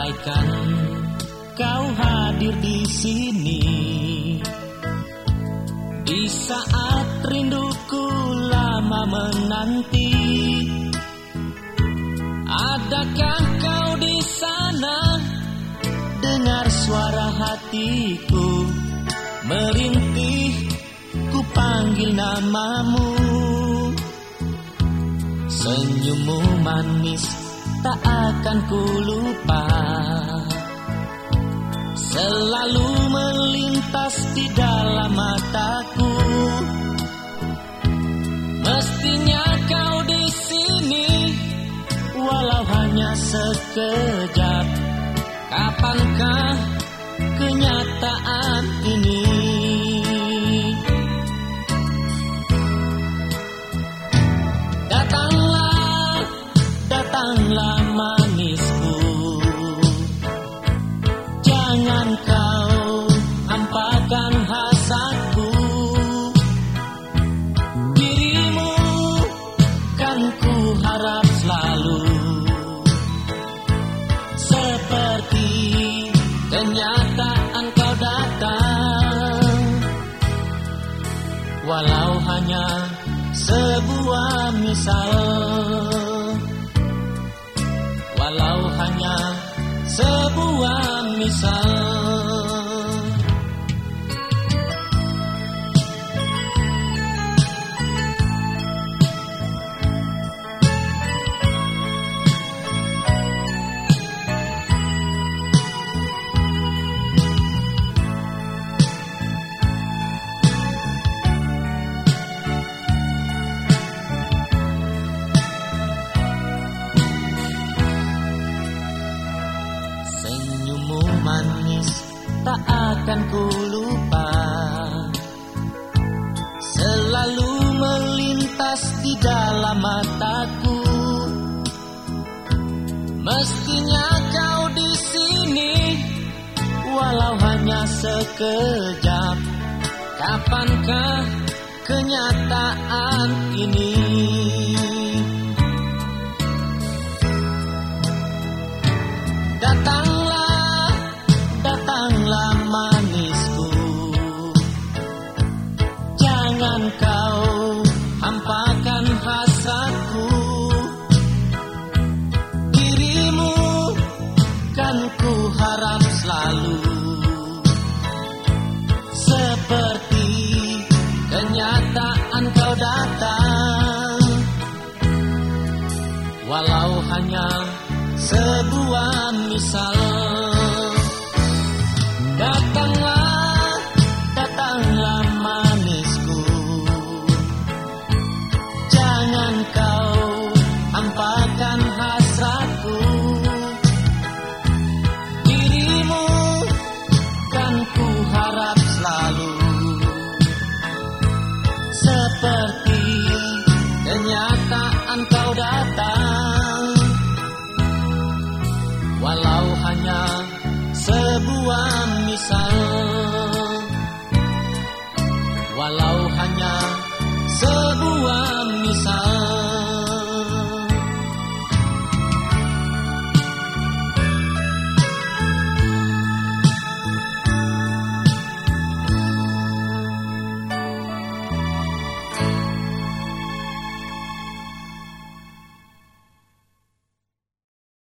Andaikan kau hadir di sini Di saat rinduku lama menanti Adakah kau di sana? Dengar suara hatiku Merintih ku panggil namamu. Senyummu manis tak akan ku lupa. Selalu melintas di dalam mataku. Mestinya kau di sini Walau hanya sekejap. Kapankah datanglah manisku. Jangan kau hampakan hasratku. Dirimu kan ku harap selalu Seperti kenyataan kau datang. Walau hanya sebuah misal sebuah Senyummu manis tak akan ku lupa. Selalu melintas di dalam mataku. Mestinya kau di sini Walau hanya sekejap. Kapankah kenyataan ini? Datanglah, selalu Seperti kenyataan kau datang. Walau hanya sebuah misal. Datanglah, Walau hanya sebuah misal